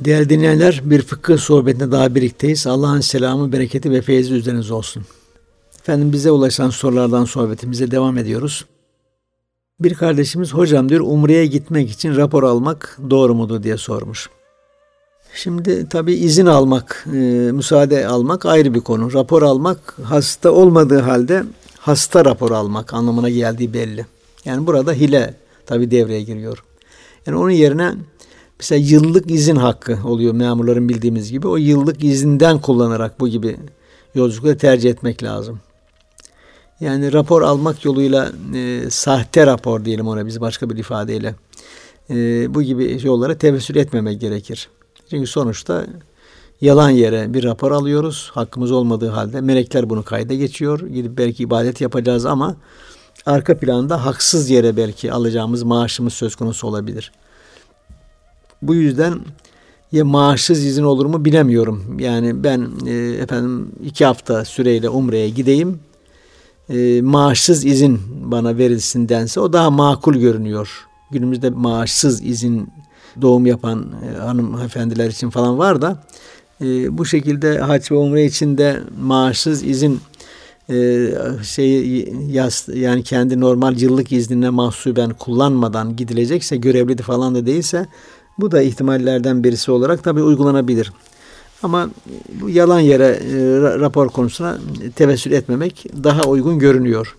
Değerli dinleyenler bir fıkıh sohbetinde daha birlikteyiz. Allah'ın selamı, bereketi ve feyzi üzerinize olsun. Efendim bize ulaşan sorulardan sohbetimize devam ediyoruz. Bir kardeşimiz hocam diyor Umre'ye gitmek için rapor almak doğru mudur diye sormuş. Şimdi tabi izin almak, e, müsaade almak ayrı bir konu. Rapor almak hasta olmadığı halde hasta rapor almak anlamına geldiği belli. Yani burada hile tabi devreye giriyor. Yani onun yerine mesela yıllık izin hakkı oluyor memurların bildiğimiz gibi. O yıllık izinden kullanarak bu gibi yolculukları tercih etmek lazım. Yani rapor almak yoluyla e, sahte rapor diyelim ona biz başka bir ifadeyle. E, bu gibi yollara tevessül etmemek gerekir. Çünkü sonuçta yalan yere bir rapor alıyoruz. Hakkımız olmadığı halde melekler bunu kayda geçiyor. Gidip belki ibadet yapacağız ama arka planda haksız yere belki alacağımız maaşımız söz konusu olabilir. Bu yüzden ya maaşsız izin olur mu bilemiyorum. Yani ben e, efendim iki hafta süreyle Umre'ye gideyim. E, maaşsız izin bana verilsin dense o daha makul görünüyor. Günümüzde maaşsız izin doğum yapan e, hanımefendiler için falan var da e, bu şekilde hac ve umre için de maaşsız izin e, şeyi yaz yani kendi normal yıllık iznine mahsuben kullanmadan gidilecekse görevli falan da değilse bu da ihtimallerden birisi olarak tabii uygulanabilir. Ama bu yalan yere e, rapor konusuna tevessül etmemek daha uygun görünüyor.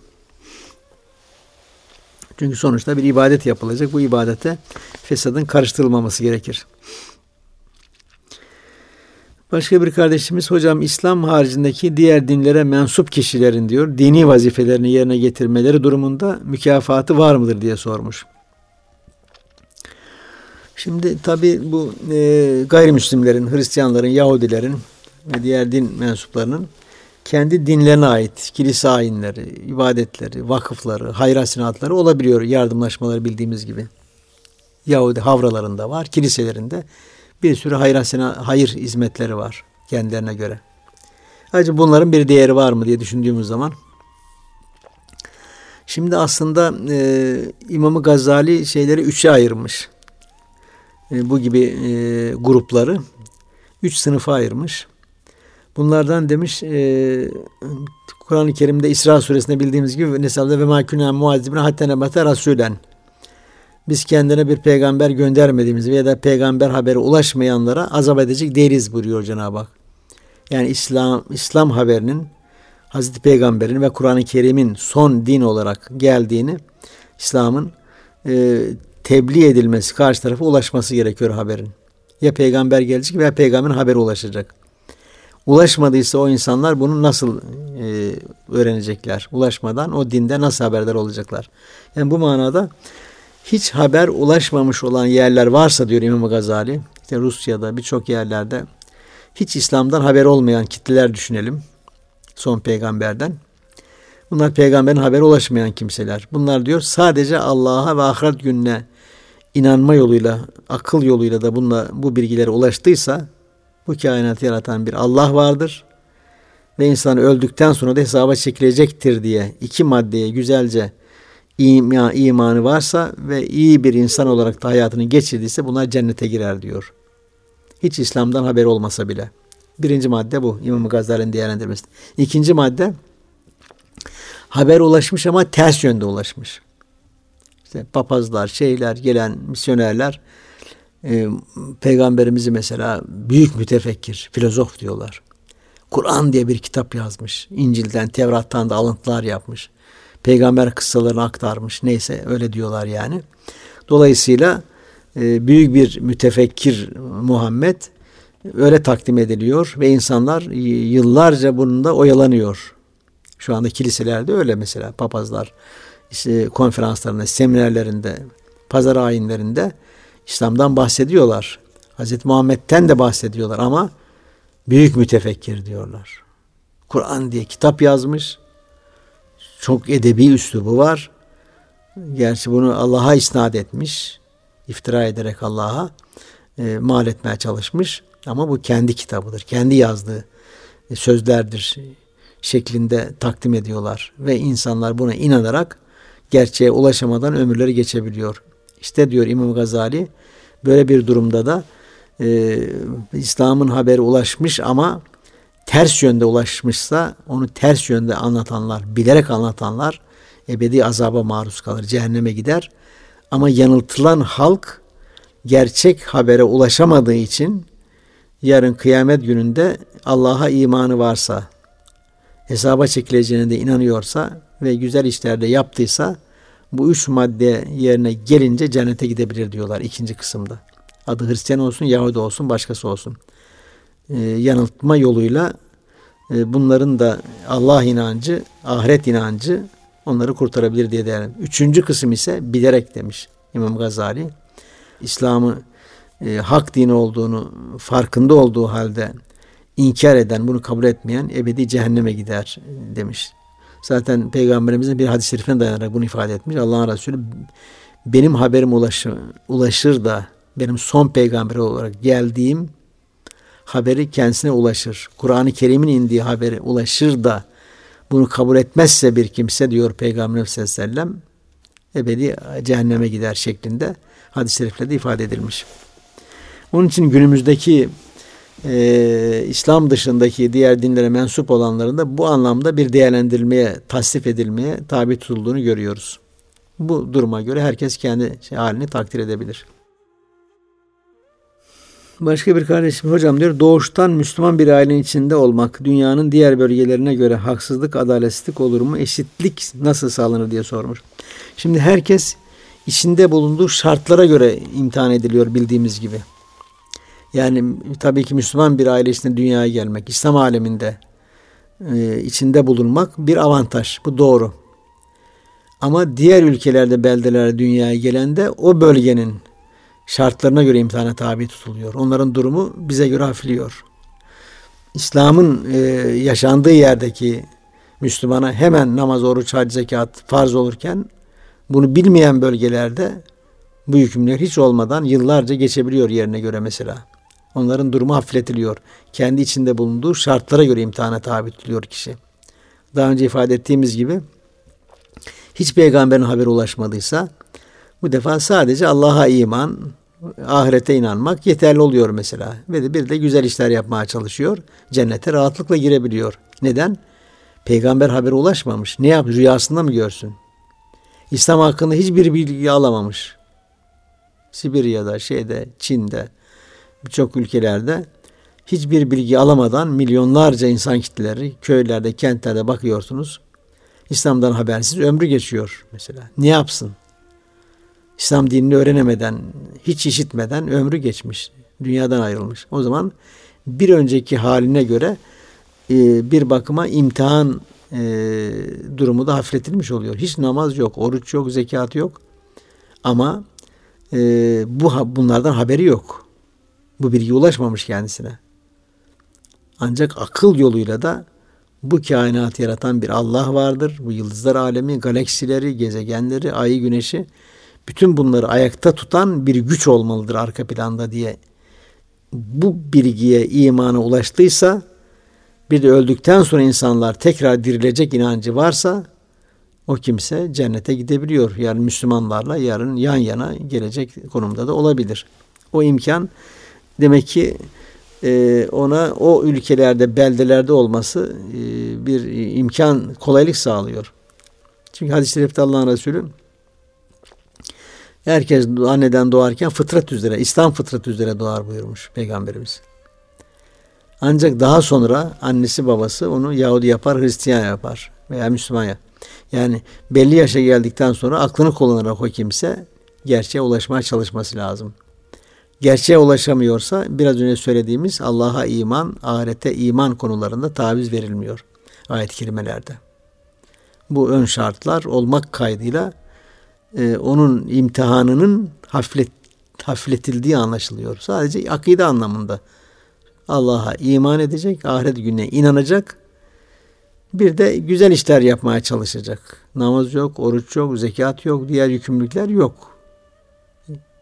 Çünkü sonuçta bir ibadet yapılacak. Bu ibadete fesadın karıştırılmaması gerekir. Başka bir kardeşimiz hocam İslam haricindeki diğer dinlere mensup kişilerin diyor dini vazifelerini yerine getirmeleri durumunda mükafatı var mıdır diye sormuş. Şimdi tabi bu e, gayrimüslimlerin, Hristiyanların, Yahudilerin ve diğer din mensuplarının kendi dinlerine ait kilise ayinleri, ibadetleri, vakıfları, hayrasinatları olabiliyor yardımlaşmaları bildiğimiz gibi. Yahudi havralarında var, kiliselerinde bir sürü hayrasina, hayır hizmetleri var kendilerine göre. Ayrıca bunların bir değeri var mı diye düşündüğümüz zaman Şimdi aslında e, İmam Gazali şeyleri üçe ayırmış. E, bu gibi e, grupları üç sınıfa ayırmış. Bunlardan demiş e, Kur'an-ı Kerim'de İsra suresinde bildiğimiz gibi Nesab'da ve mâkûnâ muazzibine hatta nebate rasûlen biz kendine bir peygamber göndermediğimiz veya da peygamber haberi ulaşmayanlara azap edecek değiliz buyuruyor Cenab-ı Hak. Yani İslam İslam haberinin Hazreti Peygamber'in ve Kur'an-ı Kerim'in son din olarak geldiğini İslam'ın e, tebliğ edilmesi, karşı tarafa ulaşması gerekiyor haberin. Ya peygamber gelecek veya peygamberin haberi ulaşacak. Ulaşmadıysa o insanlar bunu nasıl e, öğrenecekler? Ulaşmadan o dinde nasıl haberdar olacaklar? Yani bu manada hiç haber ulaşmamış olan yerler varsa diyor İmam Gazali, işte Rusya'da birçok yerlerde hiç İslam'dan haber olmayan kitleler düşünelim. Son peygamberden. Bunlar peygamberin haberi ulaşmayan kimseler. Bunlar diyor sadece Allah'a ve ahiret gününe inanma yoluyla, akıl yoluyla da bununla, bu bilgilere ulaştıysa bu kainatı yaratan bir Allah vardır ve insan öldükten sonra da hesaba çekilecektir diye iki maddeye güzelce ima, imanı varsa ve iyi bir insan olarak da hayatını geçirdiyse bunlar cennete girer diyor. Hiç İslam'dan haber olmasa bile. Birinci madde bu İmam Gazali'nin değerlendirmesi. İkinci madde haber ulaşmış ama ters yönde ulaşmış. İşte papazlar, şeyler, gelen misyonerler e, peygamberimizi mesela büyük mütefekkir, filozof diyorlar. Kur'an diye bir kitap yazmış. İncil'den, Tevrat'tan da alıntılar yapmış. Peygamber kıssalarını aktarmış. Neyse öyle diyorlar yani. Dolayısıyla e, büyük bir mütefekkir Muhammed öyle takdim ediliyor ve insanlar yıllarca bununla oyalanıyor. Şu anda kiliselerde öyle mesela papazlar işte konferanslarında, seminerlerinde, pazar ayinlerinde İslam'dan bahsediyorlar. Hazreti Muhammed'ten de bahsediyorlar ama büyük mütefekkir diyorlar. Kur'an diye kitap yazmış. Çok edebi üslubu var. Gerçi bunu Allah'a isnat etmiş. iftira ederek Allah'a e, mal etmeye çalışmış. Ama bu kendi kitabıdır. Kendi yazdığı sözlerdir şeklinde takdim ediyorlar. Ve insanlar buna inanarak gerçeğe ulaşamadan ömürleri geçebiliyor. İşte diyor İmam Gazali böyle bir durumda da e, İslam'ın haberi ulaşmış ama ters yönde ulaşmışsa onu ters yönde anlatanlar, bilerek anlatanlar ebedi azaba maruz kalır, cehenneme gider. Ama yanıltılan halk gerçek habere ulaşamadığı için yarın kıyamet gününde Allah'a imanı varsa, hesaba çekileceğine de inanıyorsa ve güzel işlerde yaptıysa bu üç madde yerine gelince cennete gidebilir diyorlar ikinci kısımda. Adı Hristiyan olsun, Yahudi olsun, başkası olsun. Ee, yanıltma yoluyla e, bunların da Allah inancı, ahiret inancı onları kurtarabilir diye değerlendir. Üçüncü kısım ise bilerek demiş İmam Gazali. İslam'ı e, hak dini olduğunu farkında olduğu halde inkar eden, bunu kabul etmeyen ebedi cehenneme gider demiş. Zaten Peygamberimizin bir hadis-i şerifine dayanarak bunu ifade etmiş. Allah'ın Resulü benim haberim ulaşır, ulaşır da benim son peygamber olarak geldiğim haberi kendisine ulaşır. Kur'an-ı Kerim'in indiği haberi ulaşır da bunu kabul etmezse bir kimse diyor Peygamber sallallahu aleyhi ve sellem ebedi cehenneme gider şeklinde hadis-i şeriflerde ifade edilmiş. Onun için günümüzdeki e, İslam dışındaki diğer dinlere mensup olanların da bu anlamda bir değerlendirilmeye, tasnif edilmeye tabi tutulduğunu görüyoruz. Bu duruma göre herkes kendi şey, halini takdir edebilir. Başka bir kardeşim hocam diyor doğuştan Müslüman bir ailenin içinde olmak dünyanın diğer bölgelerine göre haksızlık, adaletsizlik olur mu? Eşitlik nasıl sağlanır diye sormuş. Şimdi herkes içinde bulunduğu şartlara göre imtihan ediliyor bildiğimiz gibi. Yani tabii ki Müslüman bir aile içinde dünyaya gelmek, İslam aleminde e, içinde bulunmak bir avantaj. Bu doğru. Ama diğer ülkelerde, beldelerde dünyaya gelende o bölgenin şartlarına göre imtihana tabi tutuluyor. Onların durumu bize göre hafifliyor. İslam'ın e, yaşandığı yerdeki Müslümana hemen namaz, oruç, hac, zekat farz olurken bunu bilmeyen bölgelerde bu hükümler hiç olmadan yıllarca geçebiliyor yerine göre mesela. Onların durumu hafifletiliyor. Kendi içinde bulunduğu şartlara göre imtihana tabi tutuluyor kişi. Daha önce ifade ettiğimiz gibi hiç peygamberin haberi ulaşmadıysa bu defa sadece Allah'a iman, ahirete inanmak yeterli oluyor mesela. Ve de bir de güzel işler yapmaya çalışıyor. Cennete rahatlıkla girebiliyor. Neden? Peygamber haberi ulaşmamış. Ne yap? Rüyasında mı görsün? İslam hakkında hiçbir bilgi alamamış. Sibirya'da, şeyde, Çin'de, birçok ülkelerde hiçbir bilgi alamadan milyonlarca insan kitleleri köylerde, kentlerde bakıyorsunuz. İslam'dan habersiz ömrü geçiyor mesela. Ne yapsın? İslam dinini öğrenemeden, hiç işitmeden ömrü geçmiş. Dünyadan ayrılmış. O zaman bir önceki haline göre e, bir bakıma imtihan e, durumu da hafifletilmiş oluyor. Hiç namaz yok, oruç yok, zekat yok. Ama e, bu bunlardan haberi yok. Bu bilgi ulaşmamış kendisine. Ancak akıl yoluyla da bu kainatı yaratan bir Allah vardır. Bu yıldızlar alemi, galaksileri, gezegenleri, ayı, güneşi bütün bunları ayakta tutan bir güç olmalıdır arka planda diye bu bilgiye imana ulaştıysa bir de öldükten sonra insanlar tekrar dirilecek inancı varsa o kimse cennete gidebiliyor. Yani Müslümanlarla yarın yan yana gelecek konumda da olabilir. O imkan demek ki e, ona o ülkelerde, beldelerde olması e, bir imkan, kolaylık sağlıyor. Çünkü hadis-i şerifte Allah'ın Resulü herkes anneden doğarken fıtrat üzere, İslam fıtrat üzere doğar buyurmuş Peygamberimiz. Ancak daha sonra annesi babası onu Yahudi yapar, Hristiyan yapar veya Müslüman yapar. Yani belli yaşa geldikten sonra aklını kullanarak o kimse gerçeğe ulaşmaya çalışması lazım. Gerçeğe ulaşamıyorsa biraz önce söylediğimiz Allah'a iman, ahirete iman konularında taviz verilmiyor ayet-i kerimelerde. Bu ön şartlar olmak kaydıyla e, onun imtihanının hafiflet, hafifletildiği anlaşılıyor. Sadece akide anlamında. Allah'a iman edecek, ahiret gününe inanacak. Bir de güzel işler yapmaya çalışacak. Namaz yok, oruç yok, zekat yok, diğer yükümlülükler yok.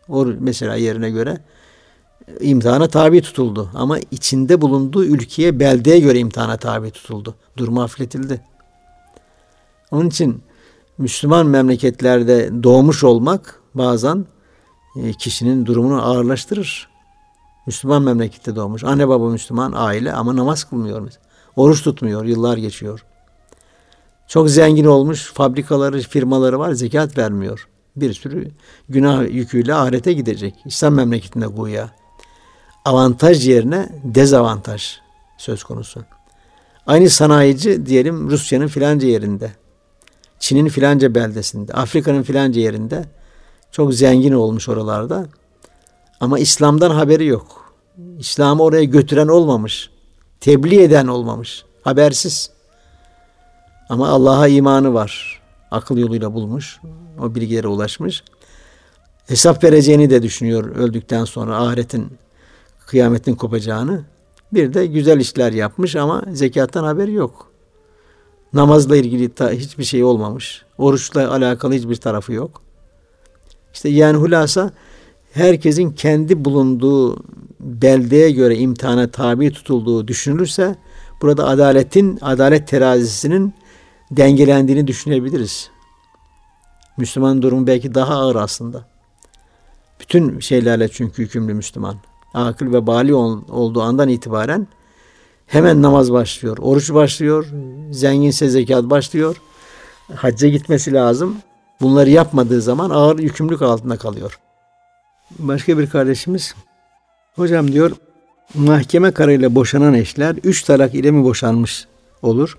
O mesela yerine göre imtihana tabi tutuldu. Ama içinde bulunduğu ülkeye, beldeye göre imtihana tabi tutuldu. Durumu hafifletildi. Onun için Müslüman memleketlerde doğmuş olmak bazen e, kişinin durumunu ağırlaştırır. Müslüman memlekette doğmuş. Anne baba Müslüman aile ama namaz kılmıyor. Mesela. Oruç tutmuyor. Yıllar geçiyor. Çok zengin olmuş. Fabrikaları, firmaları var. Zekat vermiyor. Bir sürü günah yüküyle ahirete gidecek. İslam memleketinde güya. Avantaj yerine dezavantaj söz konusu. Aynı sanayici diyelim Rusya'nın filanca yerinde. Çin'in filanca beldesinde. Afrika'nın filanca yerinde. Çok zengin olmuş oralarda. Ama İslam'dan haberi yok. İslam'ı oraya götüren olmamış. Tebliğ eden olmamış. Habersiz. Ama Allah'a imanı var. Akıl yoluyla bulmuş. O bilgilere ulaşmış. Hesap vereceğini de düşünüyor öldükten sonra ahiretin kıyametin kopacağını. Bir de güzel işler yapmış ama zekattan haberi yok. Namazla ilgili ta, hiçbir şey olmamış. Oruçla alakalı hiçbir tarafı yok. İşte yani hulasa herkesin kendi bulunduğu beldeye göre imtihana tabi tutulduğu düşünülürse burada adaletin, adalet terazisinin dengelendiğini düşünebiliriz. Müslüman durumu belki daha ağır aslında. Bütün şeylerle çünkü hükümlü Müslüman. Akıl ve bali olduğu andan itibaren hemen namaz başlıyor, oruç başlıyor, zenginse zekat başlıyor, hacca gitmesi lazım. Bunları yapmadığı zaman ağır yükümlülük altında kalıyor. Başka bir kardeşimiz, hocam diyor, mahkeme kararıyla boşanan eşler üç talak ile mi boşanmış olur?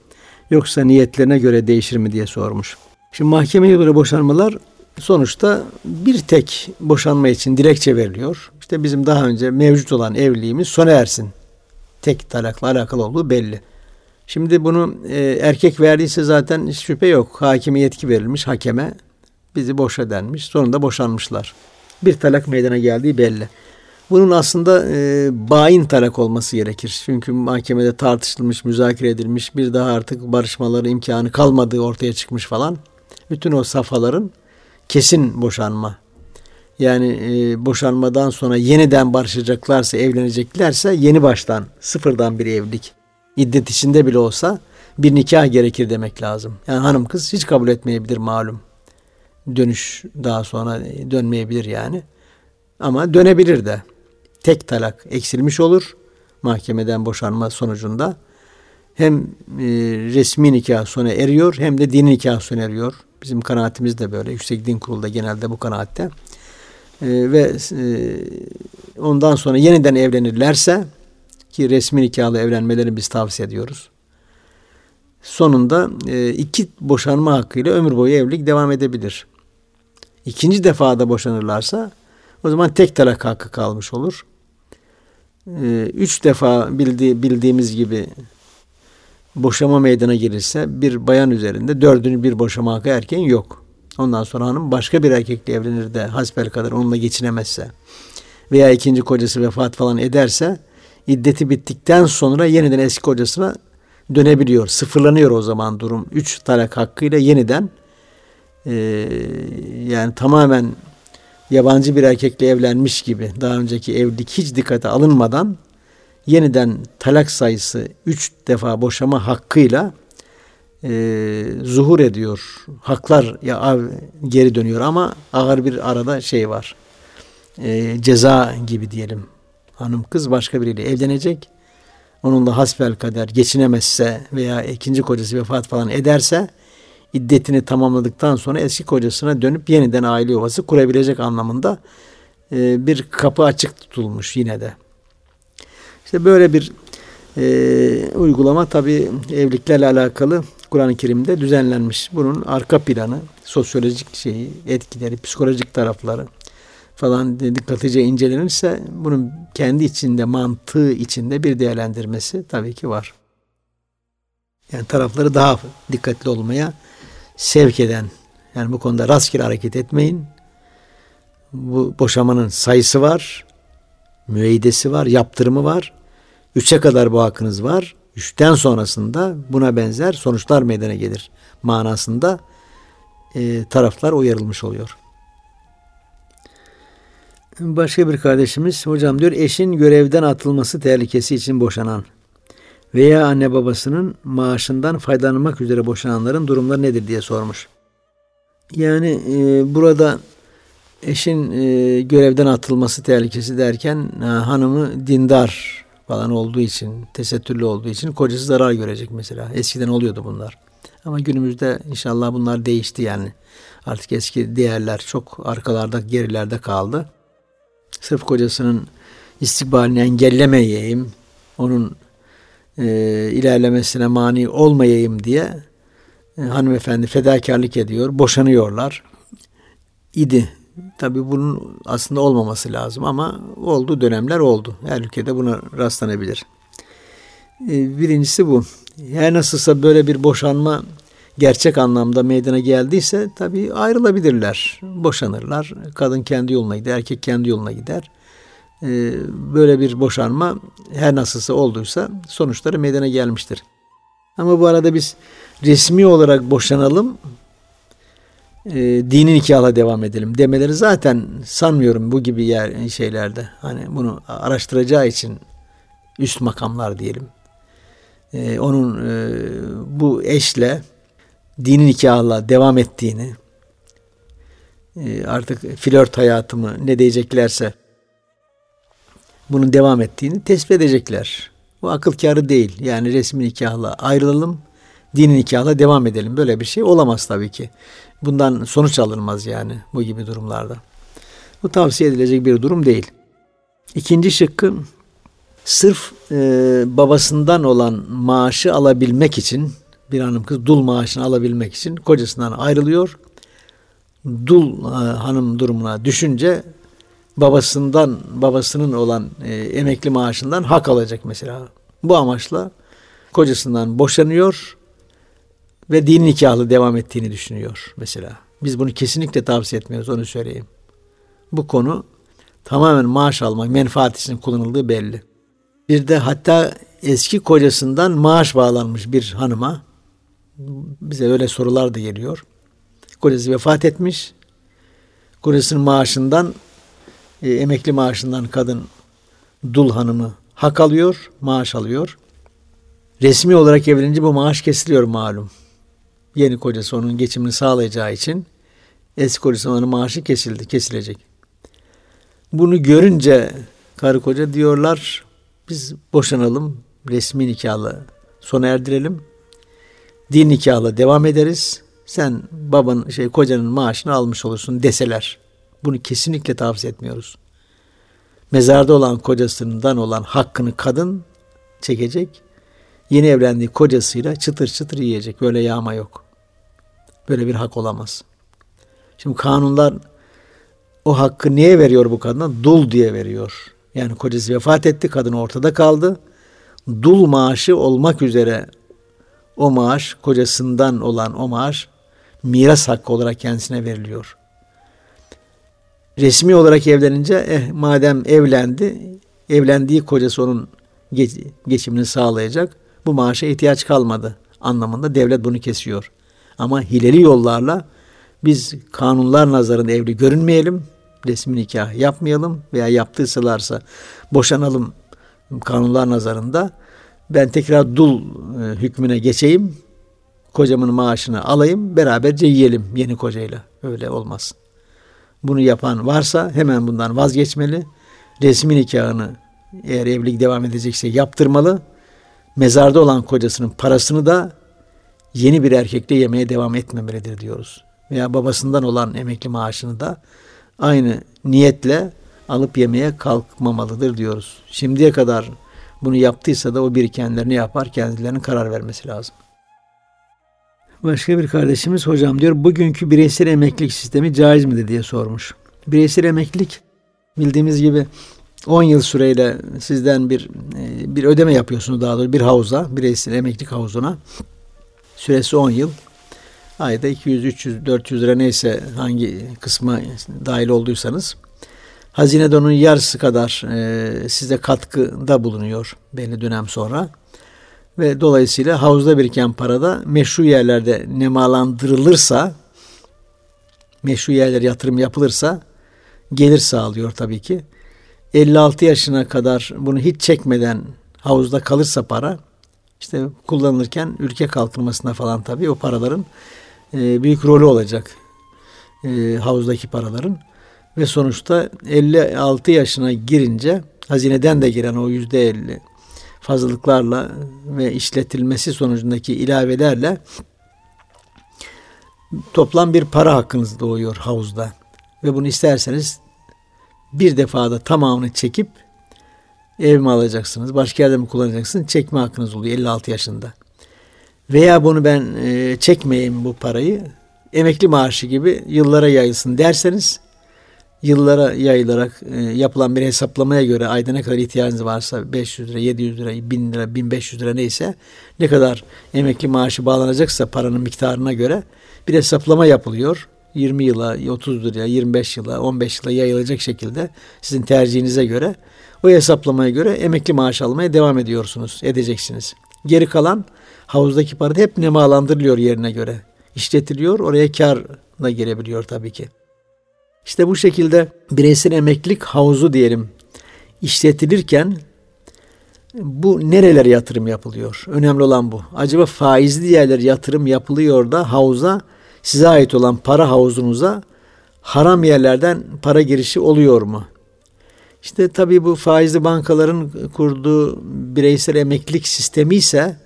Yoksa niyetlerine göre değişir mi diye sormuş. Şimdi mahkemeye göre boşanmalar sonuçta bir tek boşanma için dilekçe veriliyor. İşte bizim daha önce mevcut olan evliliğimiz sona ersin. Tek talakla alakalı olduğu belli. Şimdi bunu e, erkek verdiyse zaten hiç şüphe yok. Hakime yetki verilmiş hakeme bizi boşa denmiş. Sonunda boşanmışlar. Bir talak meydana geldiği belli. Bunun aslında e, bain talak olması gerekir. Çünkü mahkemede tartışılmış, müzakere edilmiş, bir daha artık barışmaları imkanı kalmadığı ortaya çıkmış falan. Bütün o safhaların kesin boşanma. Yani e, boşanmadan sonra yeniden barışacaklarsa, evleneceklerse yeni baştan, sıfırdan bir evlilik. İddet içinde bile olsa bir nikah gerekir demek lazım. Yani hanım kız hiç kabul etmeyebilir malum. Dönüş daha sonra dönmeyebilir yani. Ama dönebilir de. Tek talak eksilmiş olur mahkemeden boşanma sonucunda. Hem e, resmi nikah sona eriyor hem de dini nikah sona eriyor. Bizim kanaatimiz de böyle. Yüksek Din Kurulu da genelde bu kanaatte. E, ve e, ondan sonra yeniden evlenirlerse ki resmi nikahlı evlenmelerini biz tavsiye ediyoruz. Sonunda e, iki boşanma hakkıyla ömür boyu evlilik devam edebilir. İkinci defa da boşanırlarsa o zaman tek talak hakkı kalmış olur. E, üç defa bildi, bildiğimiz gibi boşama meydana gelirse bir bayan üzerinde dördüncü bir boşama hakkı erkeğin yok. Ondan sonra hanım başka bir erkekle evlenir de hasbel kadar onunla geçinemezse veya ikinci kocası vefat falan ederse iddeti bittikten sonra yeniden eski kocasına dönebiliyor. Sıfırlanıyor o zaman durum. Üç talak hakkıyla yeniden e, yani tamamen yabancı bir erkekle evlenmiş gibi daha önceki evlilik hiç dikkate alınmadan yeniden talak sayısı üç defa boşama hakkıyla e, zuhur ediyor. Haklar ya geri dönüyor ama ağır bir arada şey var. E, ceza gibi diyelim. Hanım kız başka biriyle evlenecek. Onunla hasbel kader geçinemezse veya ikinci kocası vefat falan ederse iddetini tamamladıktan sonra eski kocasına dönüp yeniden aile yuvası kurabilecek anlamında e, bir kapı açık tutulmuş yine de. İşte böyle bir e, uygulama tabi evliliklerle alakalı Kur'an-ı Kerim'de düzenlenmiş. Bunun arka planı, sosyolojik şeyi, etkileri, psikolojik tarafları falan dikkatlice incelenirse bunun kendi içinde, mantığı içinde bir değerlendirmesi tabii ki var. Yani tarafları daha dikkatli olmaya sevk eden, yani bu konuda rastgele hareket etmeyin. Bu boşamanın sayısı var, müeydesi var, yaptırımı var. Üçe kadar bu hakkınız var. Üçten sonrasında buna benzer sonuçlar meydana gelir manasında e, taraflar uyarılmış oluyor. Başka bir kardeşimiz hocam diyor eşin görevden atılması tehlikesi için boşanan veya anne babasının maaşından faydalanmak üzere boşananların durumları nedir diye sormuş. Yani e, burada eşin e, görevden atılması tehlikesi derken ha, hanımı dindar falan olduğu için, tesettürlü olduğu için kocası zarar görecek mesela. Eskiden oluyordu bunlar. Ama günümüzde inşallah bunlar değişti yani. Artık eski değerler çok arkalarda, gerilerde kaldı. Sırf kocasının istikbalini engellemeyeyim, onun e, ilerlemesine mani olmayayım diye e, hanımefendi fedakarlık ediyor, boşanıyorlar. İdi. Tabii bunun aslında olmaması lazım ama olduğu dönemler oldu. Her ülkede buna rastlanabilir. E, birincisi bu. Her nasılsa böyle bir boşanma gerçek anlamda meydana geldiyse tabii ayrılabilirler, boşanırlar. Kadın kendi yoluna gider, erkek kendi yoluna gider. Ee, böyle bir boşanma her nasılsa olduysa sonuçları meydana gelmiştir. Ama bu arada biz resmi olarak boşanalım, e, dini nikahla devam edelim demeleri zaten sanmıyorum bu gibi yer şeylerde. Hani bunu araştıracağı için üst makamlar diyelim. E, onun e, bu eşle dini nikahla devam ettiğini, e, artık flört hayatımı ne diyeceklerse bunun devam ettiğini tespit edecekler. Bu akıl kârı değil. Yani resmi nikahla ayrılalım, dini nikahla devam edelim. Böyle bir şey olamaz tabii ki. Bundan sonuç alınmaz yani bu gibi durumlarda. Bu tavsiye edilecek bir durum değil. İkinci şıkkı sırf e, babasından olan maaşı alabilmek için bir hanım kız dul maaşını alabilmek için kocasından ayrılıyor. Dul e, hanım durumuna düşünce babasından babasının olan e, emekli maaşından hak alacak mesela. Bu amaçla kocasından boşanıyor ve din nikahlı devam ettiğini düşünüyor mesela. Biz bunu kesinlikle tavsiye etmiyoruz onu söyleyeyim. Bu konu tamamen maaş almak, menfaat için kullanıldığı belli. Bir de hatta eski kocasından maaş bağlanmış bir hanıma bize öyle sorular da geliyor. Kocası vefat etmiş. Kocasının maaşından e, emekli maaşından kadın dul hanımı hak alıyor, maaş alıyor. Resmi olarak evlenince bu maaş kesiliyor malum. Yeni kocası onun geçimini sağlayacağı için eski kocası onun maaşı kesildi, kesilecek. Bunu görünce karı koca diyorlar biz boşanalım, resmi nikahla sona erdirelim. Din nikahla devam ederiz. Sen babanın şey kocanın maaşını almış olursun deseler. Bunu kesinlikle tavsiye etmiyoruz. Mezarda olan kocasından olan hakkını kadın çekecek. Yeni evlendiği kocasıyla çıtır çıtır yiyecek. Böyle yağma yok. Böyle bir hak olamaz. Şimdi kanunlar o hakkı niye veriyor bu kadına? Dul diye veriyor. Yani kocası vefat etti, kadın ortada kaldı. Dul maaşı olmak üzere o maaş, kocasından olan o maaş miras hakkı olarak kendisine veriliyor resmi olarak evlenince eh madem evlendi, evlendiği kocası onun geç, geçimini sağlayacak. Bu maaşa ihtiyaç kalmadı anlamında devlet bunu kesiyor. Ama hileli yollarla biz kanunlar nazarında evli görünmeyelim, resmi nikah yapmayalım veya yaptıysalarsa boşanalım kanunlar nazarında. Ben tekrar dul e, hükmüne geçeyim, kocamın maaşını alayım, beraberce yiyelim yeni kocayla. Öyle olmaz bunu yapan varsa hemen bundan vazgeçmeli. Resmi nikahını eğer evlilik devam edecekse yaptırmalı. Mezarda olan kocasının parasını da yeni bir erkekle yemeye devam etmemelidir diyoruz. Veya babasından olan emekli maaşını da aynı niyetle alıp yemeye kalkmamalıdır diyoruz. Şimdiye kadar bunu yaptıysa da o birikenlerini yapar, kendilerinin karar vermesi lazım. Başka bir kardeşimiz hocam diyor bugünkü bireysel emeklilik sistemi caiz midir diye sormuş. Bireysel emeklilik bildiğimiz gibi 10 yıl süreyle sizden bir e, bir ödeme yapıyorsunuz daha doğrusu bir havuza, bireysel emeklilik havuzuna. Süresi 10 yıl. Ayda 200, 300, 400 lira neyse hangi kısma dahil olduysanız hazine donun yarısı kadar e, size katkıda bulunuyor belli dönem sonra ve dolayısıyla havuzda biriken para da meşru yerlerde nemalandırılırsa meşru yerlere yatırım yapılırsa gelir sağlıyor tabii ki. 56 yaşına kadar bunu hiç çekmeden havuzda kalırsa para işte kullanılırken ülke kalkınmasına falan tabii o paraların e, büyük rolü olacak. E, havuzdaki paraların. Ve sonuçta 56 yaşına girince hazineden de giren o yüzde 50 fazlalıklarla ve işletilmesi sonucundaki ilavelerle toplam bir para hakkınız doğuyor havuzda. Ve bunu isterseniz bir defada tamamını çekip ev mi alacaksınız, başka yerde mi kullanacaksınız çekme hakkınız oluyor 56 yaşında. Veya bunu ben e, çekmeyeyim bu parayı emekli maaşı gibi yıllara yayılsın derseniz yıllara yayılarak e, yapılan bir hesaplamaya göre ayda ne kadar ihtiyacınız varsa 500 lira, 700 lira, 1000 lira, 1500 lira neyse ne kadar emekli maaşı bağlanacaksa paranın miktarına göre bir hesaplama yapılıyor. 20 yıla, 30 liraya, 25 yıla, 15 yıla yayılacak şekilde sizin tercihinize göre o hesaplamaya göre emekli maaş almaya devam ediyorsunuz, edeceksiniz. Geri kalan havuzdaki para hep nemalandırılıyor yerine göre. işletiliyor, oraya kar da gelebiliyor tabii ki. İşte bu şekilde bireysel emeklilik havuzu diyelim işletilirken bu nerelere yatırım yapılıyor? Önemli olan bu. Acaba faizli yerler yatırım yapılıyor da havuza size ait olan para havuzunuza haram yerlerden para girişi oluyor mu? İşte tabii bu faizli bankaların kurduğu bireysel emeklilik sistemi ise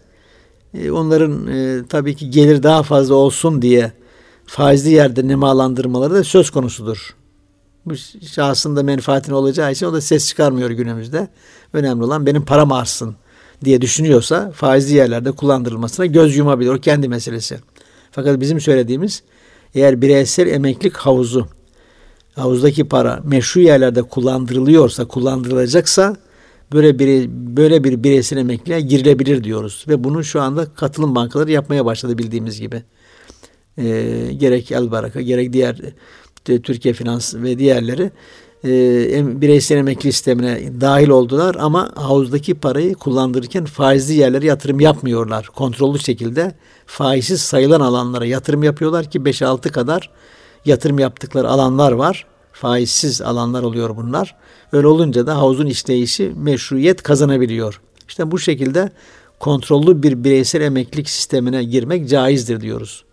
e, onların e, tabii ki gelir daha fazla olsun diye faizli yerde nemalandırmaları da söz konusudur. Bu şahsın da menfaatin olacağı için o da ses çıkarmıyor günümüzde. Önemli olan benim param artsın diye düşünüyorsa faizli yerlerde kullandırılmasına göz yumabilir. O kendi meselesi. Fakat bizim söylediğimiz eğer bireysel emeklilik havuzu havuzdaki para meşru yerlerde kullandırılıyorsa, kullandırılacaksa böyle bir böyle bir bireysel emekliye girilebilir diyoruz ve bunu şu anda katılım bankaları yapmaya başladı bildiğimiz gibi. E, gerek El Baraka gerek diğer Türkiye Finans ve diğerleri e, bireysel emekli sistemine dahil oldular ama havuzdaki parayı kullandırırken faizli yerlere yatırım yapmıyorlar. Kontrollü şekilde faizsiz sayılan alanlara yatırım yapıyorlar ki 5-6 kadar yatırım yaptıkları alanlar var. Faizsiz alanlar oluyor bunlar. Öyle olunca da havuzun işleyişi meşruiyet kazanabiliyor. İşte bu şekilde kontrollü bir bireysel emeklilik sistemine girmek caizdir diyoruz.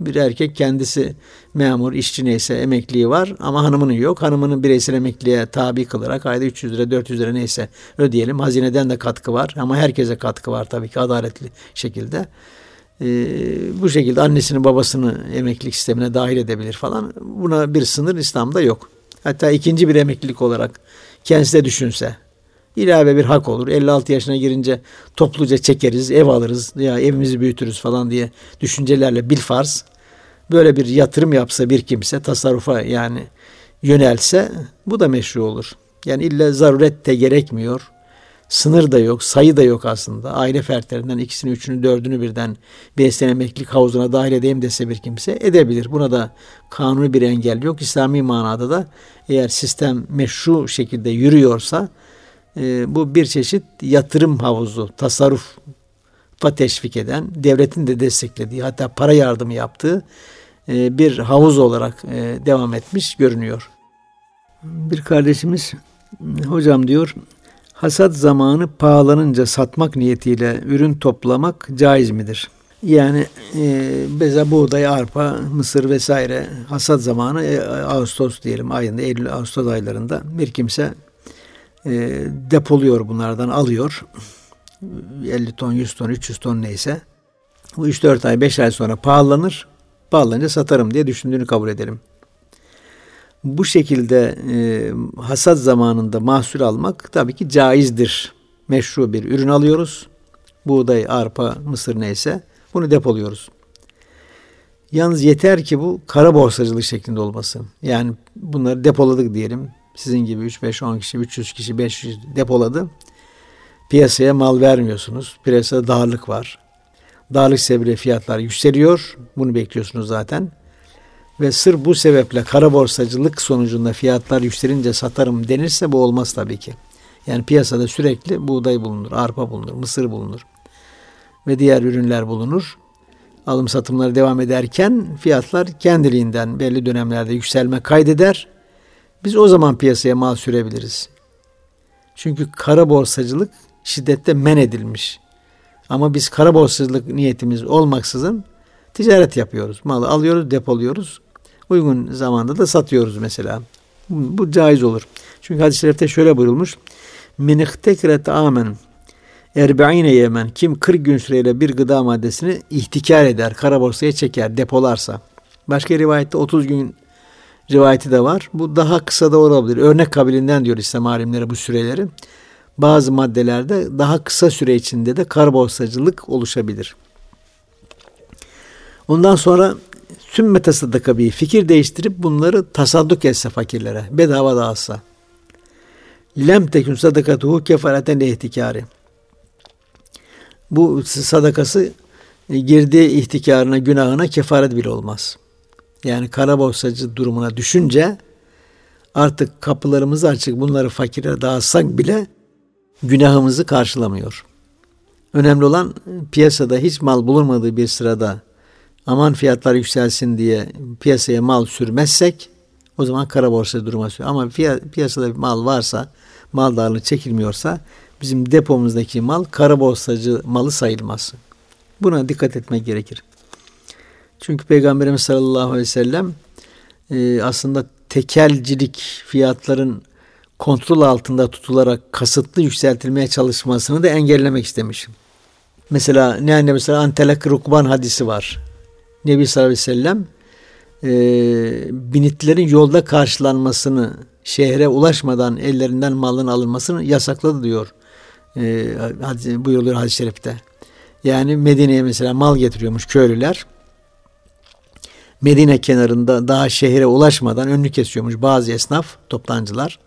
Bir erkek kendisi memur, işçi neyse emekliği var ama hanımının yok. Hanımının bireysel emekliğe tabi kılarak ayda 300 lira 400 lira neyse ödeyelim. Hazineden de katkı var ama herkese katkı var tabii ki adaletli şekilde. Ee, bu şekilde annesini babasını emeklilik sistemine dahil edebilir falan. Buna bir sınır İslam'da yok. Hatta ikinci bir emeklilik olarak kendisi de düşünse ilave bir hak olur. 56 yaşına girince topluca çekeriz, ev alırız ya evimizi büyütürüz falan diye düşüncelerle bil farz böyle bir yatırım yapsa bir kimse tasarrufa yani yönelse bu da meşru olur. Yani illa zaruret de gerekmiyor. Sınır da yok, sayı da yok aslında. Aile fertlerinden ikisini, üçünü, dördünü birden bir emeklilik havuzuna dahil edeyim dese bir kimse edebilir. Buna da kanuni bir engel yok. İslami manada da eğer sistem meşru şekilde yürüyorsa e, bu bir çeşit yatırım havuzu, tasarrufa teşvik eden, devletin de desteklediği hatta para yardımı yaptığı bir havuz olarak e, devam etmiş görünüyor. Bir kardeşimiz hocam diyor hasat zamanı pahalanınca satmak niyetiyle ürün toplamak caiz midir? Yani e, beza, buğday, arpa, mısır vesaire hasat zamanı e, Ağustos diyelim ayında, Eylül, Ağustos aylarında bir kimse e, depoluyor bunlardan alıyor. 50 ton, 100 ton, 300 ton neyse. Bu 3-4 ay, 5 ay sonra pahalanır. Pahalanınca satarım diye düşündüğünü kabul edelim. Bu şekilde e, hasat zamanında mahsul almak tabii ki caizdir. Meşru bir ürün alıyoruz. Buğday, arpa, mısır neyse bunu depoluyoruz. Yalnız yeter ki bu kara borsacılık şeklinde olmasın. Yani bunları depoladık diyelim. Sizin gibi 3, 5, 10 kişi, 300 kişi, 500 depoladı. Piyasaya mal vermiyorsunuz. Piyasada darlık var. Darlık sebebiyle fiyatlar yükseliyor. Bunu bekliyorsunuz zaten. Ve sır bu sebeple kara borsacılık sonucunda fiyatlar yükselince satarım denirse bu olmaz tabii ki. Yani piyasada sürekli buğday bulunur, arpa bulunur, mısır bulunur ve diğer ürünler bulunur. Alım satımları devam ederken fiyatlar kendiliğinden belli dönemlerde yükselme kaydeder. Biz o zaman piyasaya mal sürebiliriz. Çünkü kara borsacılık şiddette men edilmiş. Ama biz kara borsacılık niyetimiz olmaksızın ticaret yapıyoruz. Malı alıyoruz, depoluyoruz. Uygun zamanda da satıyoruz mesela. Bu caiz olur. Çünkü hadis-i şerifte şöyle buyurulmuş. Min ihtekret amen erbe'ine yemen. Kim 40 gün süreyle bir gıda maddesini ihtikar eder, kara borsaya çeker, depolarsa. Başka rivayette 30 gün rivayeti de var. Bu daha kısa da olabilir. Örnek kabilinden diyor İslam alimleri bu süreleri. Bazı maddelerde daha kısa süre içinde de kara borsacılık oluşabilir. Ondan sonra sümmete sadaka bir fikir değiştirip bunları tasadduk etse fakirlere. Bedava dağıtsa. Lem tekün sadakatuhu kefareten ihtikari. Bu sadakası e, girdiği ihtikarına, günahına kefaret bile olmaz. Yani kara borsacı durumuna düşünce artık kapılarımız açık bunları fakire dağıtsak bile günahımızı karşılamıyor. Önemli olan piyasada hiç mal bulunmadığı bir sırada aman fiyatlar yükselsin diye piyasaya mal sürmezsek o zaman kara borsa duruma sürüyor. Ama piyasada bir mal varsa, mal darlığı çekilmiyorsa bizim depomuzdaki mal kara borsacı malı sayılmaz. Buna dikkat etmek gerekir. Çünkü Peygamberimiz sallallahu aleyhi ve sellem aslında tekelcilik fiyatların kontrol altında tutularak kasıtlı yükseltilmeye çalışmasını da engellemek istemiş. Mesela ne anne mesela antelek rukban hadisi var. Nebi sallallahu aleyhi ve sellem e, binitlerin yolda karşılanmasını şehre ulaşmadan ellerinden malın alınmasını yasakladı diyor. E, buyuruyor hadis-i şerifte. Yani Medine'ye mesela mal getiriyormuş köylüler. Medine kenarında daha şehre ulaşmadan önünü kesiyormuş bazı esnaf, toptancılar.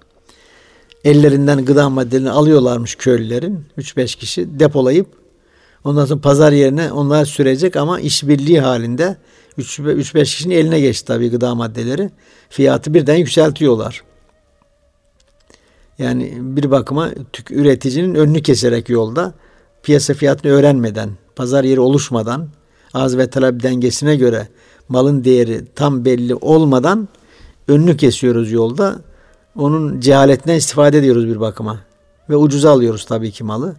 Ellerinden gıda maddelerini alıyorlarmış köylülerin. 3-5 kişi depolayıp ondan sonra pazar yerine onlar sürecek ama işbirliği halinde 3-5 kişinin eline geçti tabii gıda maddeleri. Fiyatı birden yükseltiyorlar. Yani bir bakıma üreticinin önünü keserek yolda piyasa fiyatını öğrenmeden, pazar yeri oluşmadan, az ve talep dengesine göre malın değeri tam belli olmadan önünü kesiyoruz yolda. Onun cehaletinden istifade ediyoruz bir bakıma. Ve ucuza alıyoruz tabii ki malı.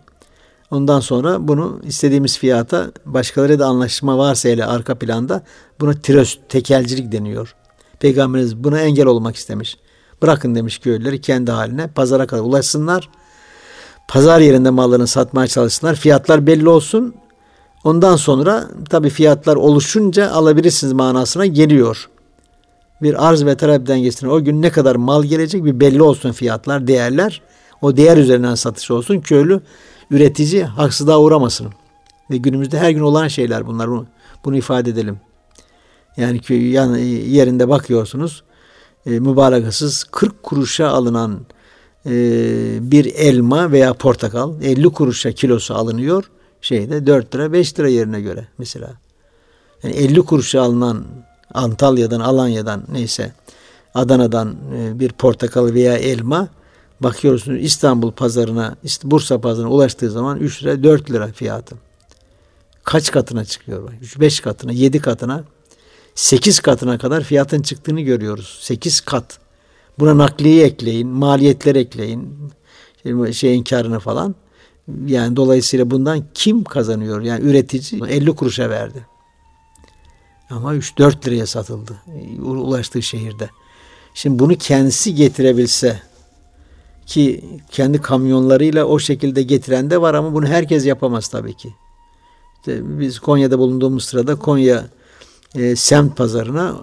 Ondan sonra bunu istediğimiz fiyata başkaları da anlaşma varsa hele arka planda buna tiros, tekelcilik deniyor. Peygamberimiz buna engel olmak istemiş. Bırakın demiş köylüleri kendi haline pazara kadar ulaşsınlar. Pazar yerinde mallarını satmaya çalışsınlar. Fiyatlar belli olsun. Ondan sonra tabi fiyatlar oluşunca alabilirsiniz manasına geliyor. Bir arz ve talep dengesine o gün ne kadar mal gelecek bir belli olsun fiyatlar, değerler. O değer üzerinden satış olsun. Köylü üretici haksızlığa uğramasın. Ve günümüzde her gün olan şeyler bunlar. Bunu, bunu ifade edelim. Yani köy yan, yerinde bakıyorsunuz e, mübalağasız 40 kuruşa alınan e, bir elma veya portakal 50 kuruşa kilosu alınıyor. Şeyde 4 lira 5 lira yerine göre mesela. Yani 50 kuruşa alınan Antalya'dan, Alanya'dan neyse Adana'dan e, bir portakal veya elma bakıyorsunuz İstanbul pazarına, Bursa pazarına ulaştığı zaman 3 lira 4 lira fiyatı. Kaç katına çıkıyor? 3-5 katına, 7 katına 8 katına kadar fiyatın çıktığını görüyoruz. 8 kat. Buna nakliyi ekleyin, maliyetler ekleyin, şeyin karını falan. Yani dolayısıyla bundan kim kazanıyor? Yani üretici 50 kuruşa verdi. Ama 3-4 liraya satıldı ulaştığı şehirde. Şimdi bunu kendisi getirebilse ki kendi kamyonlarıyla o şekilde getiren de var ama bunu herkes yapamaz tabii ki. İşte biz Konya'da bulunduğumuz sırada Konya e, semt pazarına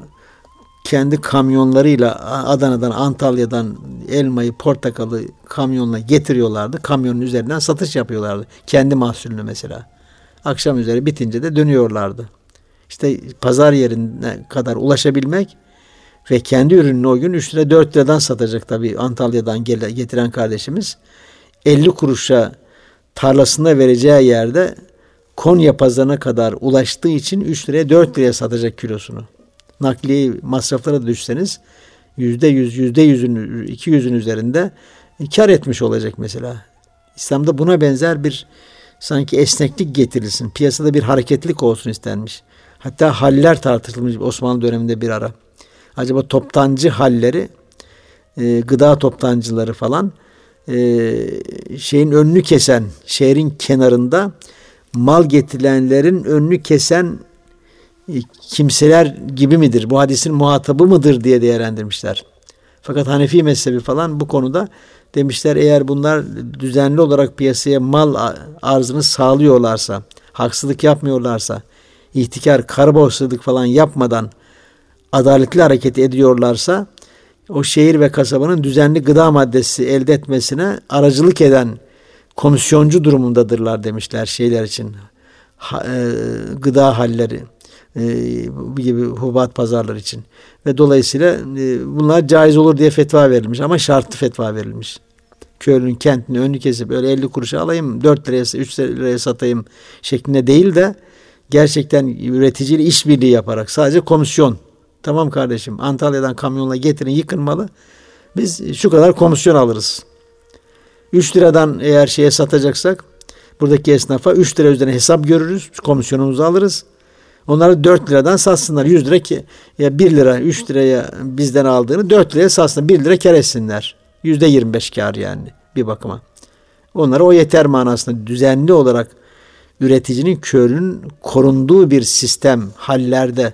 kendi kamyonlarıyla Adana'dan, Antalya'dan elmayı, portakalı kamyonla getiriyorlardı. Kamyonun üzerinden satış yapıyorlardı. Kendi mahsulünü mesela. Akşam üzeri bitince de dönüyorlardı. İşte pazar yerine kadar ulaşabilmek ve kendi ürününü o gün 3 lira 4 liradan satacak tabii Antalya'dan getiren kardeşimiz. 50 kuruşa tarlasında vereceği yerde Konya pazarına kadar ulaştığı için 3 liraya 4 liraya satacak kilosunu. Nakliye masraflara düşseniz yüzde yüz, yüzde yüzün, iki yüzün üzerinde kar etmiş olacak mesela. İslam'da buna benzer bir sanki esneklik getirilsin. Piyasada bir hareketlik olsun istenmiş. Hatta haller tartışılmış Osmanlı döneminde bir ara. Acaba toptancı halleri, e, gıda toptancıları falan e, şeyin önünü kesen, şehrin kenarında mal getirilenlerin önünü kesen e, kimseler gibi midir? Bu hadisin muhatabı mıdır diye değerlendirmişler. Fakat Hanefi mezhebi falan bu konuda demişler eğer bunlar düzenli olarak piyasaya mal arzını sağlıyorlarsa, haksızlık yapmıyorlarsa, ihtikar, karaborsuzluk falan yapmadan adaletli hareket ediyorlarsa o şehir ve kasabanın düzenli gıda maddesi elde etmesine aracılık eden komisyoncu durumundadırlar demişler şeyler için. Ha, e, gıda halleri e, gibi hubat pazarlar için. Ve dolayısıyla e, bunlar caiz olur diye fetva verilmiş ama şartlı fetva verilmiş. Köylünün kentini önünü kesip öyle 50 kuruşa alayım 4 liraya 3 liraya satayım şeklinde değil de gerçekten üreticiyle işbirliği yaparak sadece komisyon tamam kardeşim Antalya'dan kamyonla getirin yıkınmalı biz şu kadar komisyon alırız. 3 liradan eğer şeye satacaksak buradaki esnafa 3 lira üzerine hesap görürüz. Komisyonumuzu alırız. Onları 4 liradan satsınlar. 100 lira ki ya 1 lira 3 liraya bizden aldığını 4 liraya satsınlar. 1 lira kar etsinler. %25 kar yani bir bakıma. Onlara o yeter manasında düzenli olarak üreticinin körünün korunduğu bir sistem hallerde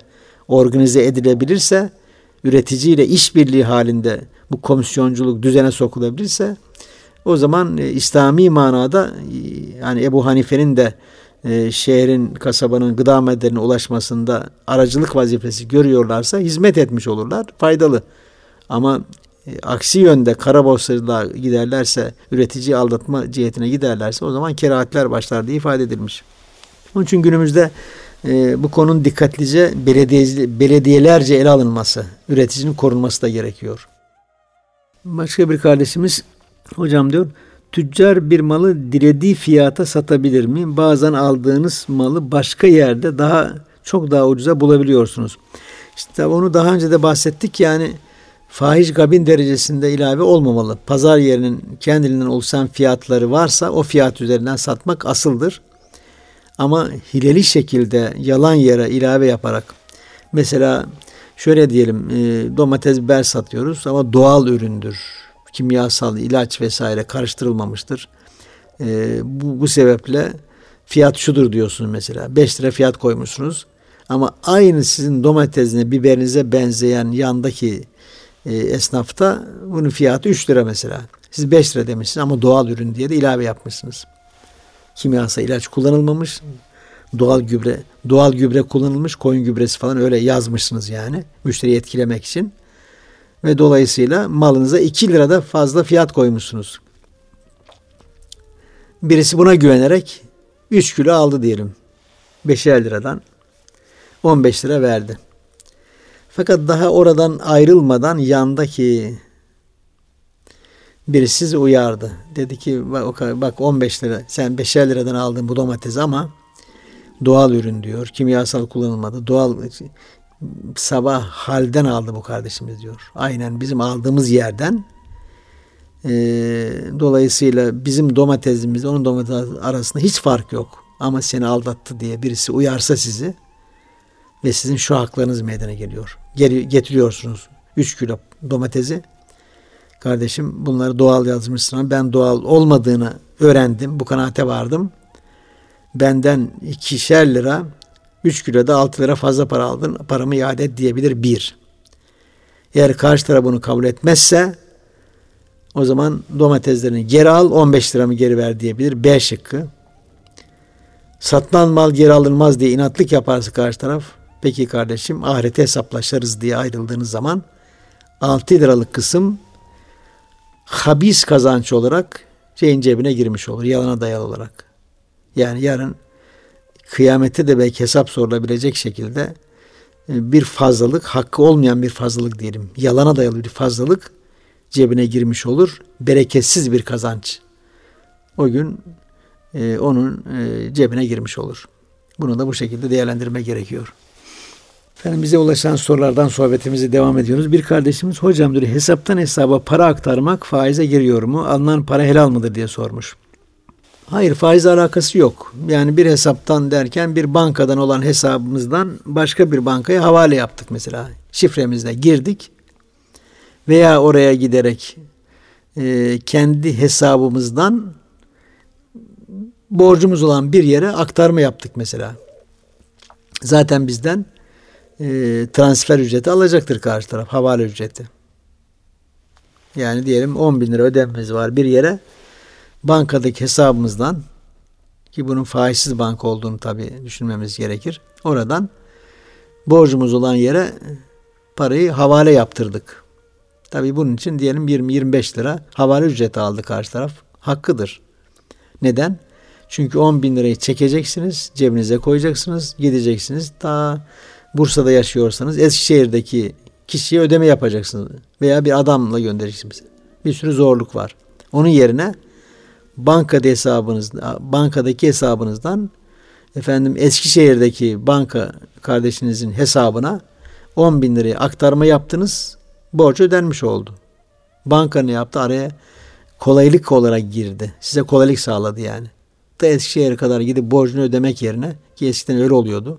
organize edilebilirse üreticiyle işbirliği halinde bu komisyonculuk düzene sokulabilirse o zaman e, İslami manada e, yani Ebu Hanife'nin de e, şehrin, kasabanın gıda maddelerine ulaşmasında aracılık vazifesi görüyorlarsa hizmet etmiş olurlar. Faydalı. Ama e, aksi yönde kara borsacılığa giderlerse, üretici aldatma cihetine giderlerse o zaman kerahatler başlar diye ifade edilmiş. Onun için günümüzde e, bu konunun dikkatlice belediye, belediyelerce ele alınması, üreticinin korunması da gerekiyor. Başka bir kardeşimiz hocam diyor tüccar bir malı dilediği fiyata satabilir mi? Bazen aldığınız malı başka yerde daha çok daha ucuza bulabiliyorsunuz. İşte onu daha önce de bahsettik yani fahiş gabin derecesinde ilave olmamalı. Pazar yerinin kendiliğinden oluşan fiyatları varsa o fiyat üzerinden satmak asıldır. Ama hileli şekilde yalan yere ilave yaparak mesela şöyle diyelim e, domates biber satıyoruz ama doğal üründür. Kimyasal ilaç vesaire karıştırılmamıştır. E, bu, bu sebeple fiyat şudur diyorsunuz mesela. 5 lira fiyat koymuşsunuz. Ama aynı sizin domatesine, biberinize benzeyen yandaki e, esnafta bunun fiyatı 3 lira mesela. Siz 5 lira demişsiniz ama doğal ürün diye de ilave yapmışsınız kimyasal ilaç kullanılmamış. Doğal gübre, doğal gübre kullanılmış, koyun gübresi falan öyle yazmışsınız yani müşteriyi etkilemek için. Ve dolayısıyla malınıza 2 lirada fazla fiyat koymuşsunuz. Birisi buna güvenerek 3 kilo aldı diyelim. 5'er liradan 15 lira verdi. Fakat daha oradan ayrılmadan yandaki Birisi sizi uyardı. Dedi ki bak, bak 15 lira sen 5'er liradan aldın bu domates ama doğal ürün diyor. Kimyasal kullanılmadı. Doğal sabah halden aldı bu kardeşimiz diyor. Aynen bizim aldığımız yerden e, dolayısıyla bizim domatesimiz onun domates arasında hiç fark yok. Ama seni aldattı diye birisi uyarsa sizi ve sizin şu haklarınız meydana geliyor. Geri, getiriyorsunuz 3 kilo domatesi kardeşim bunları doğal yazmışsın ben doğal olmadığını öğrendim. Bu kanaate vardım. Benden ikişer lira 3 kiloda 6 lira fazla para aldın. Paramı iade et diyebilir bir. Eğer karşı taraf bunu kabul etmezse o zaman domateslerini geri al 15 liramı geri ver diyebilir. B şıkkı. Satılan mal geri alınmaz diye inatlık yaparsa karşı taraf peki kardeşim ahirete hesaplaşırız diye ayrıldığınız zaman 6 liralık kısım habis kazanç olarak şeyin cebine girmiş olur. Yalana dayalı olarak. Yani yarın kıyamette de belki hesap sorulabilecek şekilde e, bir fazlalık, hakkı olmayan bir fazlalık diyelim. Yalana dayalı bir fazlalık cebine girmiş olur. Bereketsiz bir kazanç. O gün e, onun e, cebine girmiş olur. Bunu da bu şekilde değerlendirme gerekiyor. Efendim bize ulaşan sorulardan sohbetimizi devam ediyoruz. Bir kardeşimiz hocam diyor hesaptan hesaba para aktarmak faize giriyor mu? Alınan para helal mıdır diye sormuş. Hayır faiz alakası yok. Yani bir hesaptan derken bir bankadan olan hesabımızdan başka bir bankaya havale yaptık mesela. Şifremizle girdik veya oraya giderek e, kendi hesabımızdan borcumuz olan bir yere aktarma yaptık mesela. Zaten bizden e, transfer ücreti alacaktır karşı taraf. Havale ücreti. Yani diyelim 10 bin lira ödememiz var bir yere. Bankadaki hesabımızdan ki bunun faizsiz banka olduğunu tabii düşünmemiz gerekir. Oradan borcumuz olan yere parayı havale yaptırdık. Tabii bunun için diyelim 20-25 lira havale ücreti aldı karşı taraf. Hakkıdır. Neden? Çünkü 10 bin lirayı çekeceksiniz, cebinize koyacaksınız, gideceksiniz. Ta Bursa'da yaşıyorsanız Eskişehir'deki kişiye ödeme yapacaksınız. Veya bir adamla göndereceksiniz. Bir sürü zorluk var. Onun yerine bankada hesabınız, bankadaki hesabınızdan efendim Eskişehir'deki banka kardeşinizin hesabına 10 bin lirayı aktarma yaptınız. Borç ödenmiş oldu. Banka ne yaptı? Araya kolaylık olarak girdi. Size kolaylık sağladı yani. Da Eskişehir'e kadar gidip borcunu ödemek yerine ki eskiden öyle oluyordu.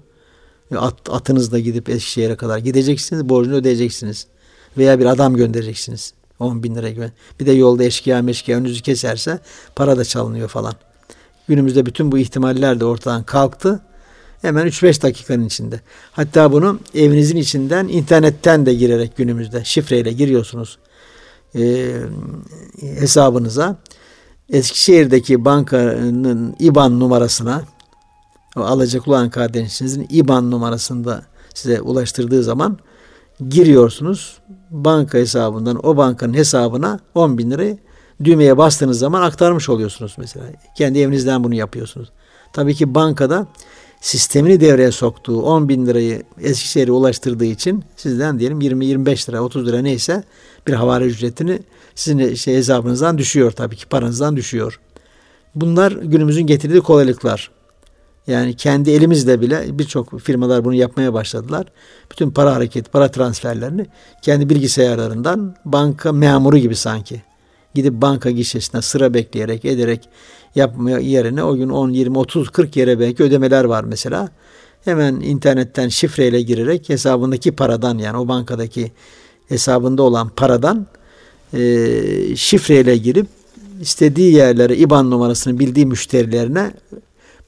At, atınızla gidip Eskişehir'e kadar gideceksiniz, borcunu ödeyeceksiniz. Veya bir adam göndereceksiniz. 10 bin lira gibi. Bir de yolda eşkıya meşkıya önünüzü keserse para da çalınıyor falan. Günümüzde bütün bu ihtimaller de ortadan kalktı. Hemen 3-5 dakikanın içinde. Hatta bunu evinizin içinden internetten de girerek günümüzde şifreyle giriyorsunuz e, hesabınıza. Eskişehir'deki bankanın IBAN numarasına alacak olan kardeşinizin IBAN numarasında size ulaştırdığı zaman giriyorsunuz. Banka hesabından o bankanın hesabına 10 bin lirayı düğmeye bastığınız zaman aktarmış oluyorsunuz mesela. Kendi evinizden bunu yapıyorsunuz. Tabii ki bankada sistemini devreye soktuğu 10 bin lirayı Eskişehir'e ulaştırdığı için sizden diyelim 20-25 lira 30 lira neyse bir havale ücretini sizin şey hesabınızdan düşüyor tabii ki paranızdan düşüyor. Bunlar günümüzün getirdiği kolaylıklar. Yani kendi elimizle bile birçok firmalar bunu yapmaya başladılar. Bütün para hareket, para transferlerini kendi bilgisayarlarından banka memuru gibi sanki. Gidip banka gişesine sıra bekleyerek, ederek yapmaya yerine o gün 10, 20, 30, 40 yere belki ödemeler var mesela. Hemen internetten şifreyle girerek hesabındaki paradan yani o bankadaki hesabında olan paradan e, şifreyle girip istediği yerlere IBAN numarasını bildiği müşterilerine